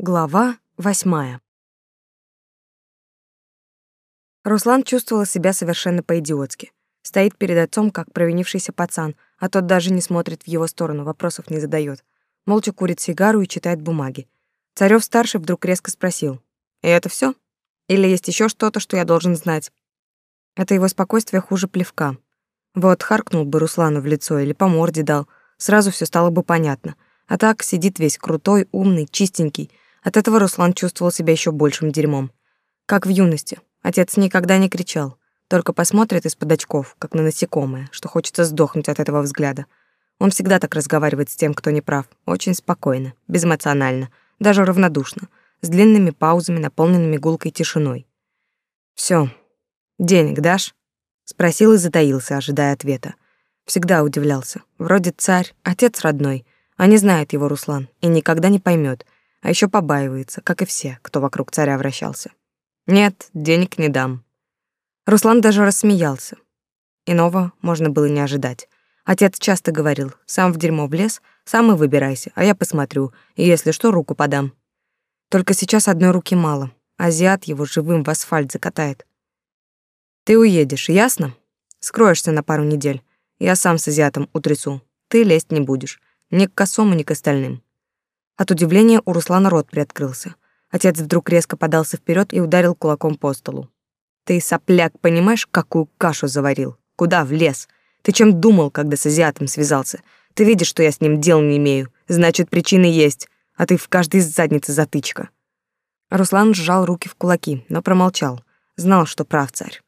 Глава восьмая. Руслан чувствовал себя совершенно по-идиотски. Стоит перед отцом, как провинившийся пацан, а тот даже не смотрит в его сторону, вопросов не задает. Молча курит сигару и читает бумаги. царев старший вдруг резко спросил. «И это все? Или есть еще что-то, что я должен знать?» Это его спокойствие хуже плевка. Вот харкнул бы Руслану в лицо или по морде дал, сразу все стало бы понятно. А так сидит весь крутой, умный, чистенький, от этого Руслан чувствовал себя еще большим дерьмом. Как в юности. Отец никогда не кричал, только посмотрит из-под очков, как на насекомое, что хочется сдохнуть от этого взгляда. Он всегда так разговаривает с тем, кто не прав, очень спокойно, безэмоционально, даже равнодушно, с длинными паузами, наполненными гулкой тишиной. Все, денег дашь?» — спросил и затаился, ожидая ответа. Всегда удивлялся. Вроде царь, отец родной, а не знает его Руслан и никогда не поймет — а еще побаивается, как и все, кто вокруг царя вращался. Нет, денег не дам. Руслан даже рассмеялся. Иного можно было не ожидать. Отец часто говорил: "Сам в дерьмо влез, сам и выбирайся, а я посмотрю, и если что, руку подам". Только сейчас одной руки мало. Азиат его живым в асфальт закатает. Ты уедешь, ясно? Скроешься на пару недель. Я сам с азиатом утрясу. Ты лезть не будешь. Ни к косому, ни к остальным. От удивления у Руслана рот приоткрылся. Отец вдруг резко подался вперед и ударил кулаком по столу. «Ты, сопляк, понимаешь, какую кашу заварил? Куда влез? Ты чем думал, когда с азиатом связался? Ты видишь, что я с ним дел не имею. Значит, причины есть. А ты в каждой заднице затычка». Руслан сжал руки в кулаки, но промолчал. Знал, что прав царь.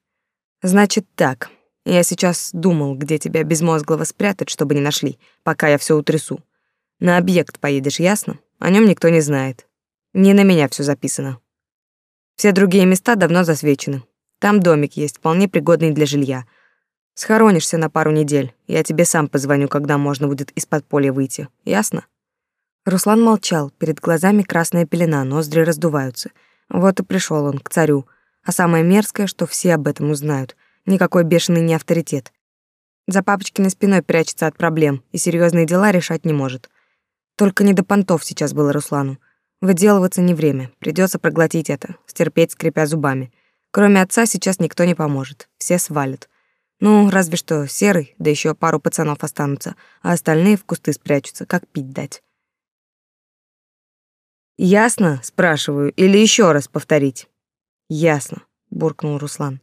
«Значит так. Я сейчас думал, где тебя безмозглого спрятать, чтобы не нашли, пока я все утрясу. На объект поедешь, ясно? О нем никто не знает. Не на меня все записано. Все другие места давно засвечены. Там домик есть, вполне пригодный для жилья. Схоронишься на пару недель. Я тебе сам позвоню, когда можно будет из подполья выйти. Ясно? Руслан молчал, перед глазами красная пелена, ноздри раздуваются. Вот и пришел он к царю. А самое мерзкое, что все об этом узнают. Никакой бешеный не авторитет. За папочкиной спиной прячется от проблем и серьезные дела решать не может. Только не до понтов сейчас было Руслану. Выделываться не время, придется проглотить это, стерпеть, скрипя зубами. Кроме отца сейчас никто не поможет, все свалят. Ну, разве что Серый, да еще пару пацанов останутся, а остальные в кусты спрячутся, как пить дать. «Ясно?» — спрашиваю, или еще раз повторить? «Ясно», — буркнул Руслан.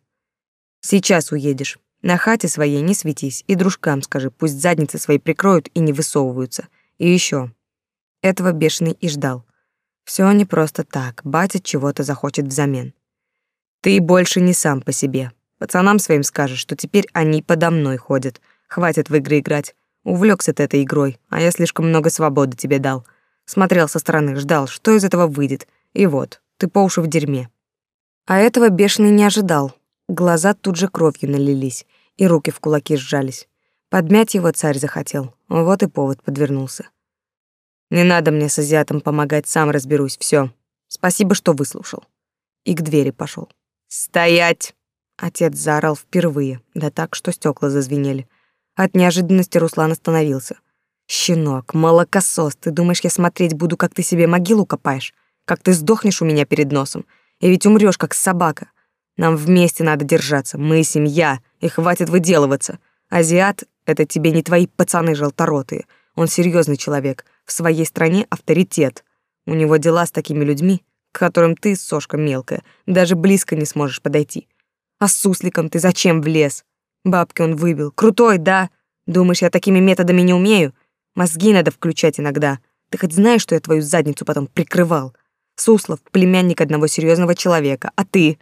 «Сейчас уедешь. На хате своей не светись и дружкам скажи, пусть задницы свои прикроют и не высовываются. И еще, этого бешеный и ждал. Все не просто так, батя чего-то захочет взамен. Ты больше не сам по себе. Пацанам своим скажешь, что теперь они подо мной ходят. Хватит в игры играть. Увлекся ты этой игрой, а я слишком много свободы тебе дал. Смотрел со стороны, ждал, что из этого выйдет. И вот, ты по уши в дерьме. А этого бешеный не ожидал. Глаза тут же кровью налились, и руки в кулаки сжались. Подмять его царь захотел. Вот и повод подвернулся. Не надо мне с азиатом помогать, сам разберусь, все. Спасибо, что выслушал. И к двери пошел. Стоять! Отец заорал впервые, да так, что стекла зазвенели. От неожиданности Руслан остановился. «Щенок, молокосос, ты думаешь, я смотреть буду, как ты себе могилу копаешь? Как ты сдохнешь у меня перед носом? И ведь умрешь, как собака. Нам вместе надо держаться, мы семья, и хватит выделываться. Азиат — это тебе не твои пацаны желторотые, он серьезный человек, в своей стране авторитет. У него дела с такими людьми, к которым ты, сошка мелкая, даже близко не сможешь подойти. А с сусликом ты зачем влез? Бабки он выбил. Крутой, да? Думаешь, я такими методами не умею? Мозги надо включать иногда. Ты хоть знаешь, что я твою задницу потом прикрывал? Суслов — племянник одного серьезного человека, а ты?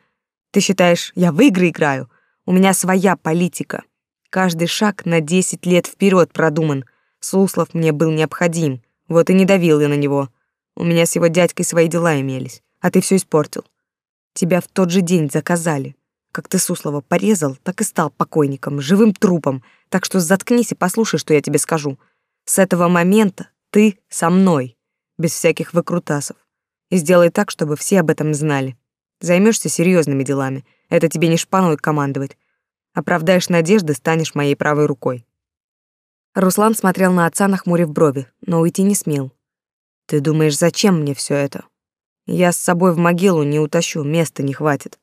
Ты считаешь, я в игры играю? У меня своя политика. Каждый шаг на десять лет вперед продуман. Суслов мне был необходим. Вот и не давил я на него. У меня с его дядькой свои дела имелись, а ты все испортил. Тебя в тот же день заказали. Как ты Суслова порезал, так и стал покойником, живым трупом. Так что заткнись и послушай, что я тебе скажу. С этого момента ты со мной, без всяких выкрутасов. И сделай так, чтобы все об этом знали. Займешься серьезными делами. Это тебе не шпаной командовать. Оправдаешь надежды, станешь моей правой рукой. Руслан смотрел на отца, нахмурив брови, но уйти не смел. «Ты думаешь, зачем мне все это?» Я с собой в могилу не утащу, места не хватит.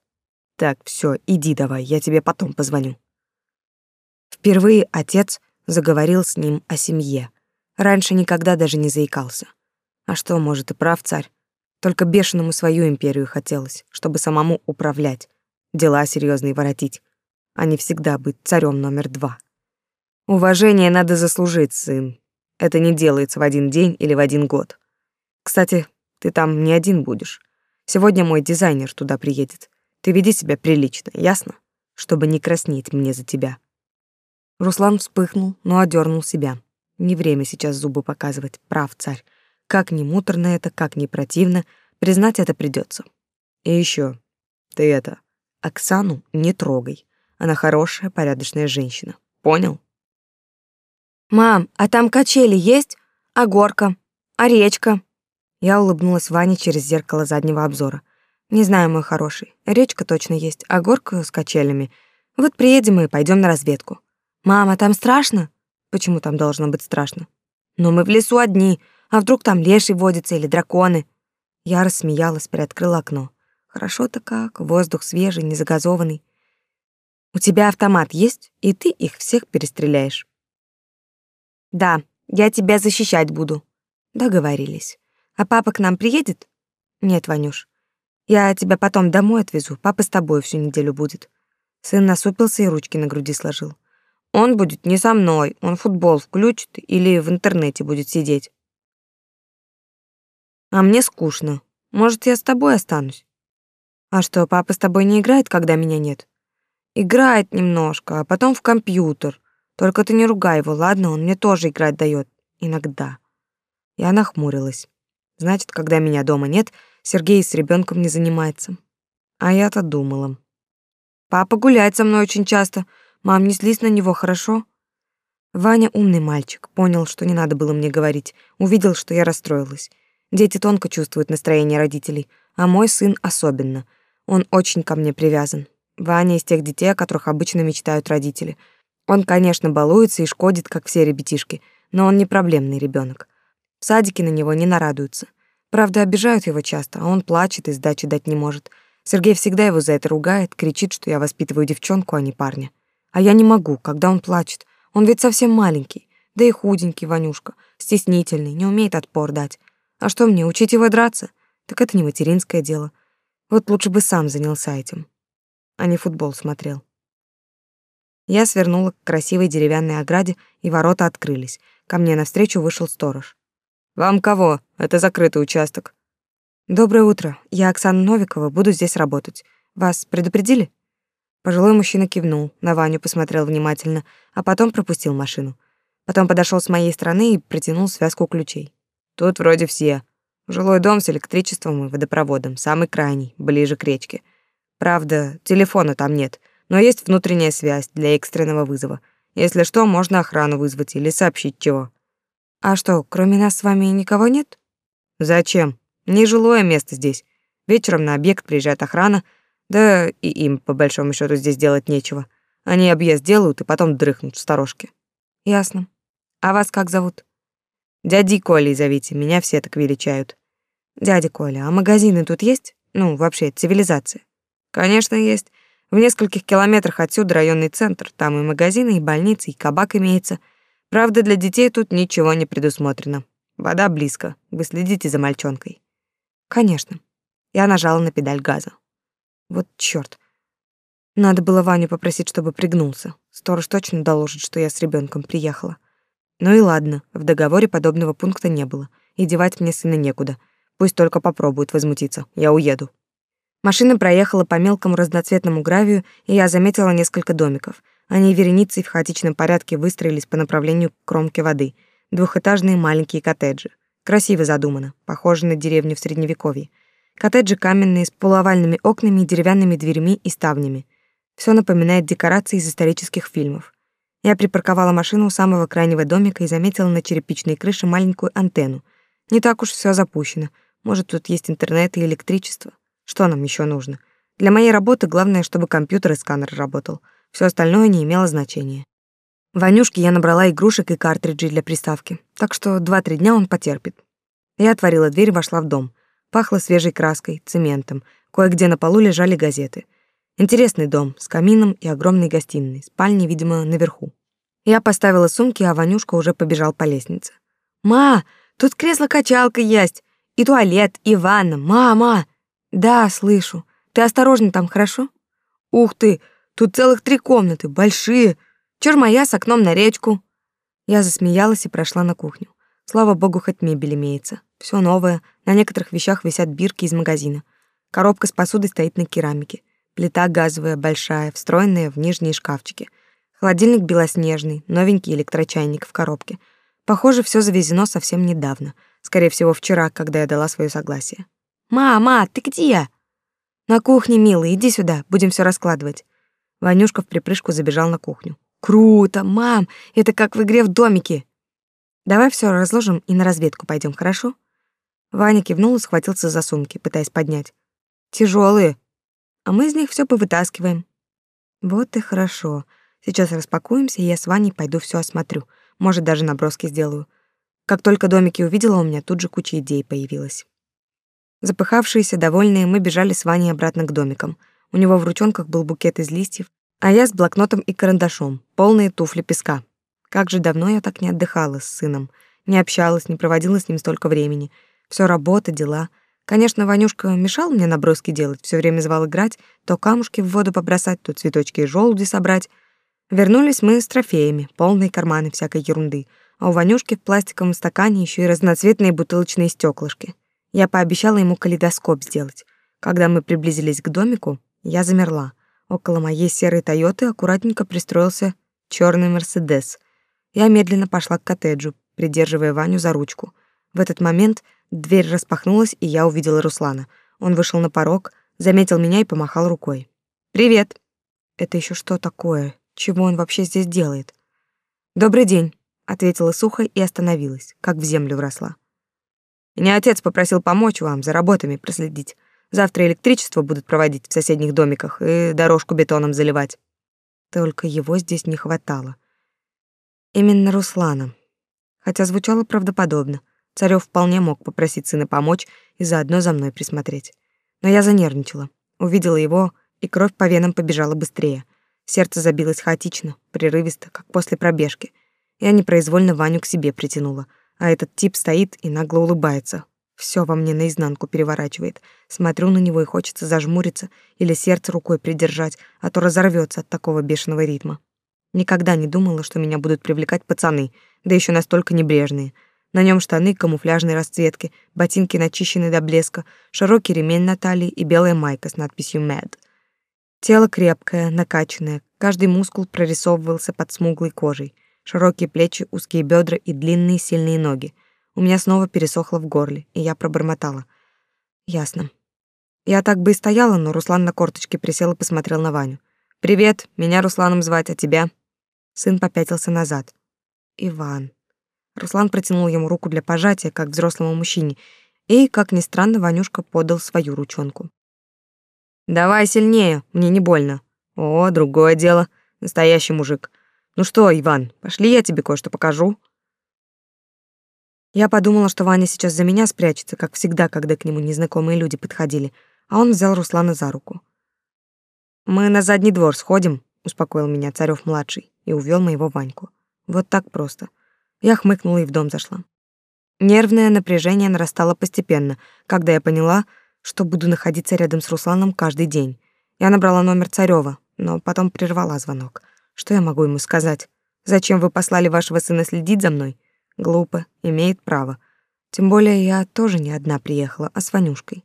Так, все, иди давай, я тебе потом позвоню. Впервые отец заговорил с ним о семье. Раньше никогда даже не заикался. А что, может, и прав царь. Только бешеному свою империю хотелось, чтобы самому управлять, дела серьезные воротить, а не всегда быть царем номер два. Уважение надо заслужить, сын. Это не делается в один день или в один год. Кстати, ты там не один будешь. Сегодня мой дизайнер туда приедет. Ты веди себя прилично, ясно? Чтобы не краснеть мне за тебя. Руслан вспыхнул, но одернул себя. Не время сейчас зубы показывать, прав царь. Как ни муторно это, как ни противно, признать это придется. И еще, ты это, Оксану не трогай. Она хорошая, порядочная женщина. Понял? Мам, а там качели есть? А горка? А речка? Я улыбнулась Ване через зеркало заднего обзора. Не знаю, мой хороший. Речка точно есть, а горка с качелями. Вот приедем и пойдем на разведку. Мама, там страшно? Почему там должно быть страшно? Но мы в лесу одни, а вдруг там леший водится или драконы? Я рассмеялась, приоткрыла окно. Хорошо-то как, воздух свежий, не загазованный. У тебя автомат есть, и ты их всех перестреляешь. Да, я тебя защищать буду. Договорились. А папа к нам приедет? Нет, Ванюш. Я тебя потом домой отвезу. Папа с тобой всю неделю будет. Сын насупился и ручки на груди сложил. Он будет не со мной, он футбол включит или в интернете будет сидеть. А мне скучно. Может, я с тобой останусь? А что, папа с тобой не играет, когда меня нет? Играет немножко, а потом в компьютер. Только ты не ругай его, ладно? Он мне тоже играть дает иногда. Я нахмурилась. Значит, когда меня дома нет, Сергей с ребенком не занимается. А я-то думала. Папа гуляет со мной очень часто. Мам, не злись на него, хорошо? Ваня умный мальчик, понял, что не надо было мне говорить, увидел, что я расстроилась. Дети тонко чувствуют настроение родителей, а мой сын особенно. Он очень ко мне привязан. Ваня из тех детей, о которых обычно мечтают родители. Он, конечно, балуется и шкодит, как все ребятишки, но он не проблемный ребенок. В садике на него не нарадуются. Правда, обижают его часто, а он плачет и сдачи дать не может. Сергей всегда его за это ругает, кричит, что я воспитываю девчонку, а не парня. А я не могу, когда он плачет. Он ведь совсем маленький, да и худенький Ванюшка, стеснительный, не умеет отпор дать. А что мне, учить его драться? Так это не материнское дело. Вот лучше бы сам занялся этим, а не футбол смотрел. Я свернула к красивой деревянной ограде, и ворота открылись. Ко мне навстречу вышел сторож. «Вам кого? Это закрытый участок». «Доброе утро. Я Оксана Новикова, буду здесь работать. Вас предупредили?» Пожилой мужчина кивнул, на Ваню посмотрел внимательно, а потом пропустил машину. Потом подошел с моей стороны и протянул связку ключей. Тут вроде все. Жилой дом с электричеством и водопроводом, самый крайний, ближе к речке. Правда, телефона там нет, но есть внутренняя связь для экстренного вызова. Если что, можно охрану вызвать или сообщить чего. А что, кроме нас с вами никого нет? Зачем? Нежилое место здесь. Вечером на объект приезжает охрана, да и им, по большому счету, здесь делать нечего. Они объезд делают и потом дрыхнут в сторожке. Ясно. А вас как зовут? Дяди Колей зовите, меня все так величают. Дядя Коля, а магазины тут есть? Ну, вообще, цивилизация. Конечно, есть. В нескольких километрах отсюда районный центр. Там и магазины, и больницы, и кабак имеется. Правда, для детей тут ничего не предусмотрено. Вода близко. Вы следите за мальчонкой. Конечно. Я нажала на педаль газа. Вот чёрт. Надо было Ваню попросить, чтобы пригнулся. Сторож точно доложит, что я с ребенком приехала. Ну и ладно, в договоре подобного пункта не было, и девать мне сына некуда. Пусть только попробует возмутиться, я уеду. Машина проехала по мелкому разноцветному гравию, и я заметила несколько домиков. Они вереницей в хаотичном порядке выстроились по направлению к кромке воды. Двухэтажные маленькие коттеджи. Красиво задумано, похоже на деревню в Средневековье. Коттеджи каменные, с полуовальными окнами и деревянными дверями и ставнями. Все напоминает декорации из исторических фильмов. Я припарковала машину у самого крайнего домика и заметила на черепичной крыше маленькую антенну. Не так уж все запущено. Может, тут есть интернет и электричество. Что нам еще нужно? Для моей работы главное, чтобы компьютер и сканер работал. Все остальное не имело значения. Ванюшке я набрала игрушек и картриджей для приставки, так что два-три дня он потерпит. Я отворила дверь и вошла в дом. Пахло свежей краской, цементом. Кое-где на полу лежали газеты. Интересный дом с камином и огромной гостиной. Спальни, видимо, наверху. Я поставила сумки, а Ванюшка уже побежал по лестнице. «Ма, тут кресло-качалка есть, и туалет, и ванна. Мама!» «Да, слышу. Ты осторожно там, хорошо?» «Ух ты, тут целых три комнаты, большие. Чур моя с окном на речку». Я засмеялась и прошла на кухню. Слава богу, хоть мебель имеется. Все новое, на некоторых вещах висят бирки из магазина. Коробка с посудой стоит на керамике. Плита газовая, большая, встроенная в нижние шкафчики. Холодильник белоснежный, новенький электрочайник в коробке. Похоже, все завезено совсем недавно. Скорее всего, вчера, когда я дала свое согласие. «Мама, ты где?» «На кухне, милый, иди сюда, будем все раскладывать». Ванюшка в припрыжку забежал на кухню. «Круто, мам! Это как в игре в домике!» «Давай все разложим и на разведку пойдем, хорошо?» Ваня кивнул и схватился за сумки, пытаясь поднять. Тяжелые, а мы из них все повытаскиваем. Вот и хорошо. Сейчас распакуемся, и я с Ваней пойду все осмотрю. Может, даже наброски сделаю. Как только домики увидела, у меня тут же куча идей появилась. Запыхавшиеся, довольные, мы бежали с Ваней обратно к домикам. У него в ручонках был букет из листьев, а я с блокнотом и карандашом, полные туфли песка. Как же давно я так не отдыхала с сыном, не общалась, не проводила с ним столько времени. Все работа, дела — Конечно, Ванюшка мешал мне наброски делать, все время звал играть, то камушки в воду побросать, то цветочки и желуди собрать. Вернулись мы с трофеями, полные карманы всякой ерунды, а у Ванюшки в пластиковом стакане еще и разноцветные бутылочные стеклышки. Я пообещала ему калейдоскоп сделать. Когда мы приблизились к домику, я замерла. Около моей серой Тойоты аккуратненько пристроился черный Мерседес. Я медленно пошла к коттеджу, придерживая Ваню за ручку. В этот момент Дверь распахнулась, и я увидела Руслана. Он вышел на порог, заметил меня и помахал рукой. «Привет!» «Это еще что такое? Чего он вообще здесь делает?» «Добрый день», — ответила сухо и остановилась, как в землю вросла. «Меня отец попросил помочь вам, за работами проследить. Завтра электричество будут проводить в соседних домиках и дорожку бетоном заливать». Только его здесь не хватало. Именно Руслана. Хотя звучало правдоподобно — Царёв вполне мог попросить сына помочь и заодно за мной присмотреть. Но я занервничала. Увидела его, и кровь по венам побежала быстрее. Сердце забилось хаотично, прерывисто, как после пробежки. Я непроизвольно Ваню к себе притянула, а этот тип стоит и нагло улыбается. Всё во мне наизнанку переворачивает. Смотрю на него и хочется зажмуриться или сердце рукой придержать, а то разорвётся от такого бешеного ритма. Никогда не думала, что меня будут привлекать пацаны, да ещё настолько небрежные — на нем штаны камуфляжной расцветки, ботинки начищены до блеска, широкий ремень на талии и белая майка с надписью «Mad». Тело крепкое, накачанное, каждый мускул прорисовывался под смуглой кожей. Широкие плечи, узкие бедра и длинные сильные ноги. У меня снова пересохло в горле, и я пробормотала. «Ясно». Я так бы и стояла, но Руслан на корточке присел и посмотрел на Ваню. «Привет, меня Русланом звать, а тебя?» Сын попятился назад. «Иван». Руслан протянул ему руку для пожатия, как взрослому мужчине, и, как ни странно, Ванюшка подал свою ручонку. «Давай сильнее, мне не больно». «О, другое дело. Настоящий мужик. Ну что, Иван, пошли я тебе кое-что покажу». Я подумала, что Ваня сейчас за меня спрячется, как всегда, когда к нему незнакомые люди подходили, а он взял Руслана за руку. «Мы на задний двор сходим», — успокоил меня царев младший и увел моего Ваньку. Вот так просто — я хмыкнула и в дом зашла. Нервное напряжение нарастало постепенно, когда я поняла, что буду находиться рядом с Русланом каждый день. Я набрала номер Царёва, но потом прервала звонок. Что я могу ему сказать? Зачем вы послали вашего сына следить за мной? Глупо, имеет право. Тем более я тоже не одна приехала, а с Ванюшкой.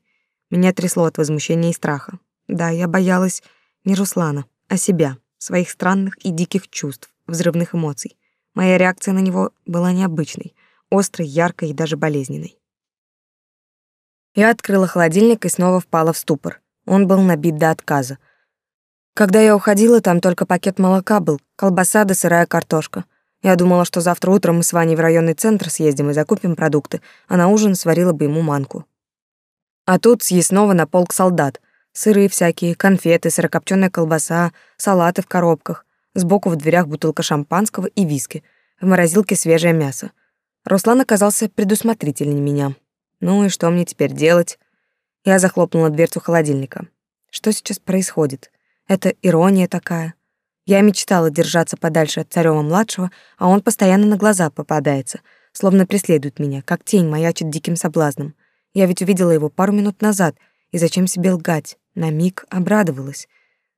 Меня трясло от возмущения и страха. Да, я боялась не Руслана, а себя, своих странных и диких чувств, взрывных эмоций. Моя реакция на него была необычной, острой, яркой и даже болезненной. Я открыла холодильник и снова впала в ступор. Он был набит до отказа. Когда я уходила, там только пакет молока был, колбаса да сырая картошка. Я думала, что завтра утром мы с Ваней в районный центр съездим и закупим продукты, а на ужин сварила бы ему манку. А тут съестного на полк солдат. Сыры всякие, конфеты, сырокопченая колбаса, салаты в коробках. Сбоку в дверях бутылка шампанского и виски. В морозилке свежее мясо. Руслан оказался предусмотрительнее меня. Ну и что мне теперь делать? Я захлопнула дверцу холодильника. Что сейчас происходит? Это ирония такая. Я мечтала держаться подальше от Царёва-младшего, а он постоянно на глаза попадается, словно преследует меня, как тень маячит диким соблазном. Я ведь увидела его пару минут назад, и зачем себе лгать? На миг обрадовалась.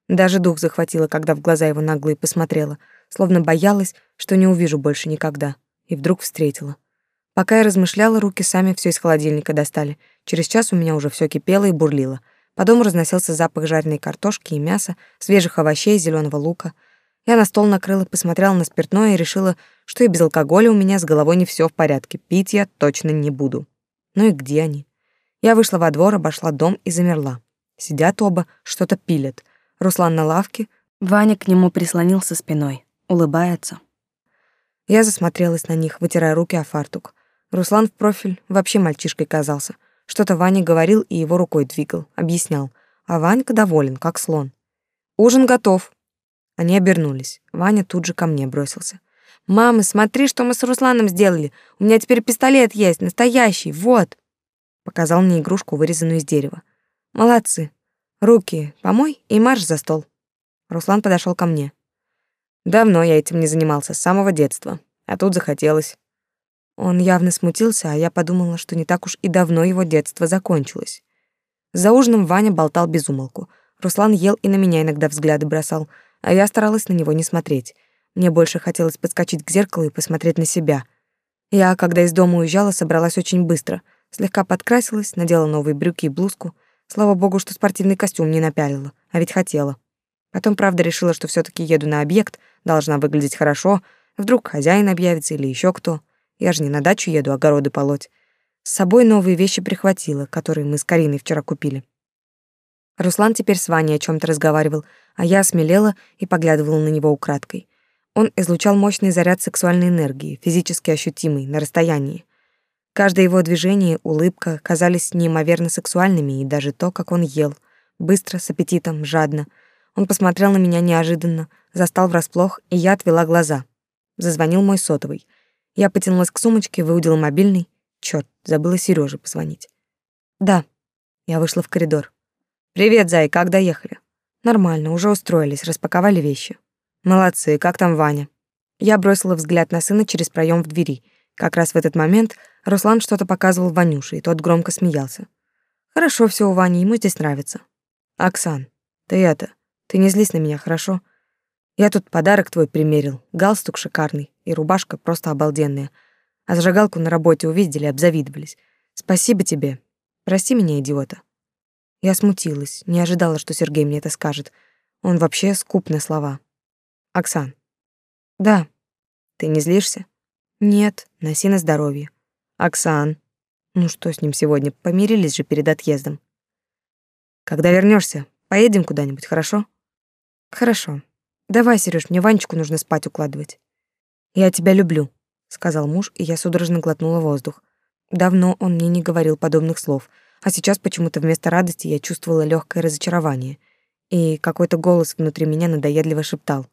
Даже дух захватило, когда в глаза его наглые посмотрела, словно боялась, что не увижу больше никогда. И вдруг встретила. Пока я размышляла, руки сами все из холодильника достали. Через час у меня уже все кипело и бурлило. По дому разносился запах жареной картошки и мяса, свежих овощей, зеленого лука. Я на стол накрыла, посмотрела на спиртное и решила, что и без алкоголя у меня с головой не все в порядке. Пить я точно не буду. Ну и где они? Я вышла во двор, обошла дом и замерла. Сидят оба, что-то пилят. Руслан на лавке, Ваня к нему прислонился спиной, улыбается. Я засмотрелась на них, вытирая руки о фартук. Руслан в профиль вообще мальчишкой казался — что-то Ваня говорил и его рукой двигал, объяснял. А Ванька доволен, как слон. «Ужин готов». Они обернулись. Ваня тут же ко мне бросился. «Мама, смотри, что мы с Русланом сделали. У меня теперь пистолет есть, настоящий, вот». Показал мне игрушку, вырезанную из дерева. «Молодцы. Руки помой и марш за стол». Руслан подошел ко мне. Давно я этим не занимался, с самого детства. А тут захотелось. Он явно смутился, а я подумала, что не так уж и давно его детство закончилось. За ужином Ваня болтал без умолку. Руслан ел и на меня иногда взгляды бросал, а я старалась на него не смотреть. Мне больше хотелось подскочить к зеркалу и посмотреть на себя. Я, когда из дома уезжала, собралась очень быстро. Слегка подкрасилась, надела новые брюки и блузку. Слава богу, что спортивный костюм не напялила, а ведь хотела. Потом, правда, решила, что все таки еду на объект, должна выглядеть хорошо. Вдруг хозяин объявится или еще кто. Я же не на дачу еду огороды полоть. С собой новые вещи прихватила, которые мы с Кариной вчера купили. Руслан теперь с Ваней о чем то разговаривал, а я осмелела и поглядывала на него украдкой. Он излучал мощный заряд сексуальной энергии, физически ощутимый, на расстоянии. Каждое его движение, улыбка казались неимоверно сексуальными, и даже то, как он ел, быстро, с аппетитом, жадно. Он посмотрел на меня неожиданно, застал врасплох, и я отвела глаза. Зазвонил мой сотовый — я потянулась к сумочке, выудила мобильный. Чёрт, забыла Серёже позвонить. Да. Я вышла в коридор. Привет, зай, как доехали? Нормально, уже устроились, распаковали вещи. Молодцы, как там Ваня? Я бросила взгляд на сына через проем в двери. Как раз в этот момент Руслан что-то показывал Ванюше, и тот громко смеялся. Хорошо все у Вани, ему здесь нравится. Оксан, ты это, ты не злись на меня, хорошо? Я тут подарок твой примерил, галстук шикарный и рубашка просто обалденная. А зажигалку на работе увидели, обзавидовались. Спасибо тебе. Прости меня, идиота. Я смутилась, не ожидала, что Сергей мне это скажет. Он вообще скуп на слова. Оксан. Да. Ты не злишься? Нет, носи на здоровье. Оксан. Ну что с ним сегодня? Помирились же перед отъездом. Когда вернешься, поедем куда-нибудь, хорошо? Хорошо. Давай, Серёж, мне Ванечку нужно спать укладывать. Я тебя люблю, сказал муж, и я судорожно глотнула воздух. Давно он мне не говорил подобных слов, а сейчас почему-то вместо радости я чувствовала легкое разочарование, и какой-то голос внутри меня надоедливо шептал: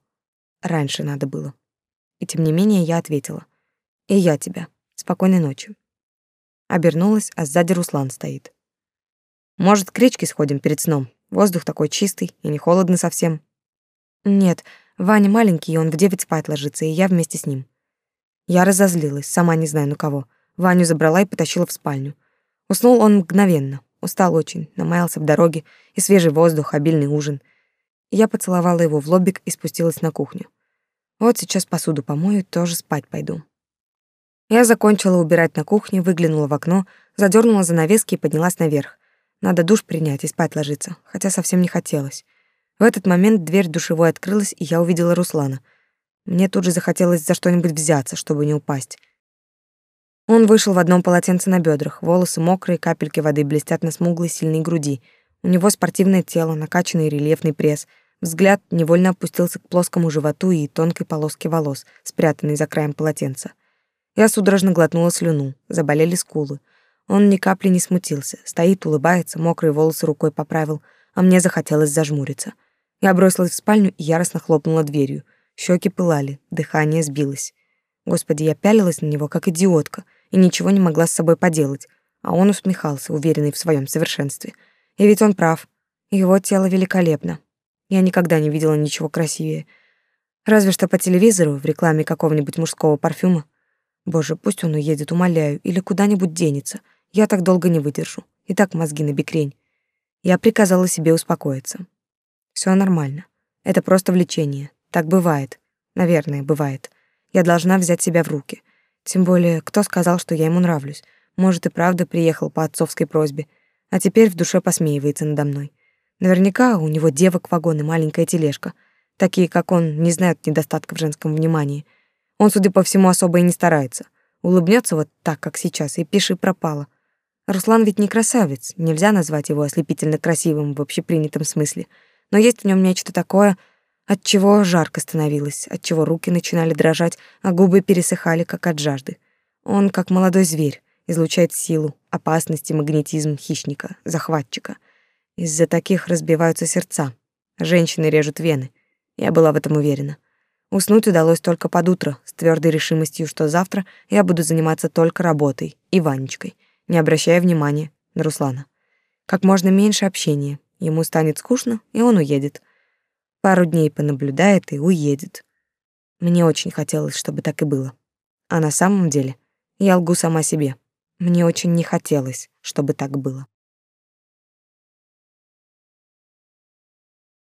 "Раньше надо было". И тем не менее я ответила: "И я тебя. Спокойной ночи". Обернулась, а сзади Руслан стоит. Может, к речке сходим перед сном? Воздух такой чистый и не холодно совсем. Нет, Ваня маленький, он в девять спать ложится, и я вместе с ним. Я разозлилась, сама не знаю на кого. Ваню забрала и потащила в спальню. Уснул он мгновенно. Устал очень, намаялся в дороге, и свежий воздух, обильный ужин. Я поцеловала его в лобик и спустилась на кухню. Вот сейчас посуду помою, тоже спать пойду. Я закончила убирать на кухне, выглянула в окно, задернула занавески и поднялась наверх. Надо душ принять и спать ложиться, хотя совсем не хотелось. В этот момент дверь душевой открылась, и я увидела Руслана. Мне тут же захотелось за что-нибудь взяться, чтобы не упасть. Он вышел в одном полотенце на бедрах, волосы мокрые, капельки воды блестят на смуглой сильной груди. У него спортивное тело, накачанный рельефный пресс. Взгляд невольно опустился к плоскому животу и тонкой полоске волос, спрятанной за краем полотенца. Я судорожно глотнула слюну, заболели скулы. Он ни капли не смутился, стоит, улыбается, мокрые волосы рукой поправил, а мне захотелось зажмуриться — я бросилась в спальню и яростно хлопнула дверью. Щеки пылали, дыхание сбилось. Господи, я пялилась на него, как идиотка, и ничего не могла с собой поделать, а он усмехался, уверенный в своем совершенстве — И ведь он прав. Его тело великолепно. Я никогда не видела ничего красивее. Разве что по телевизору, в рекламе какого-нибудь мужского парфюма. Боже, пусть он уедет, умоляю, или куда-нибудь денется. Я так долго не выдержу. И так мозги на бекрень. Я приказала себе успокоиться. Все нормально. Это просто влечение. Так бывает. Наверное, бывает. Я должна взять себя в руки. Тем более, кто сказал, что я ему нравлюсь? Может, и правда приехал по отцовской просьбе, а теперь в душе посмеивается надо мной. Наверняка у него девок вагон и маленькая тележка. Такие, как он, не знают недостатка в женском внимании. Он, судя по всему, особо и не старается. Улыбнется вот так, как сейчас, и пиши пропало. Руслан ведь не красавец, нельзя назвать его ослепительно красивым в общепринятом смысле, но есть в нем нечто такое, от чего жарко становилось, от чего руки начинали дрожать, а губы пересыхали, как от жажды. Он как молодой зверь, излучает силу, опасность и магнетизм хищника, захватчика. Из-за таких разбиваются сердца. Женщины режут вены. Я была в этом уверена. Уснуть удалось только под утро, с твердой решимостью, что завтра я буду заниматься только работой и Ванечкой — не обращая внимания на Руслана. Как можно меньше общения. Ему станет скучно, и он уедет. Пару дней понаблюдает и уедет. Мне очень хотелось, чтобы так и было. А на самом деле я лгу сама себе. Мне очень не хотелось, чтобы так было.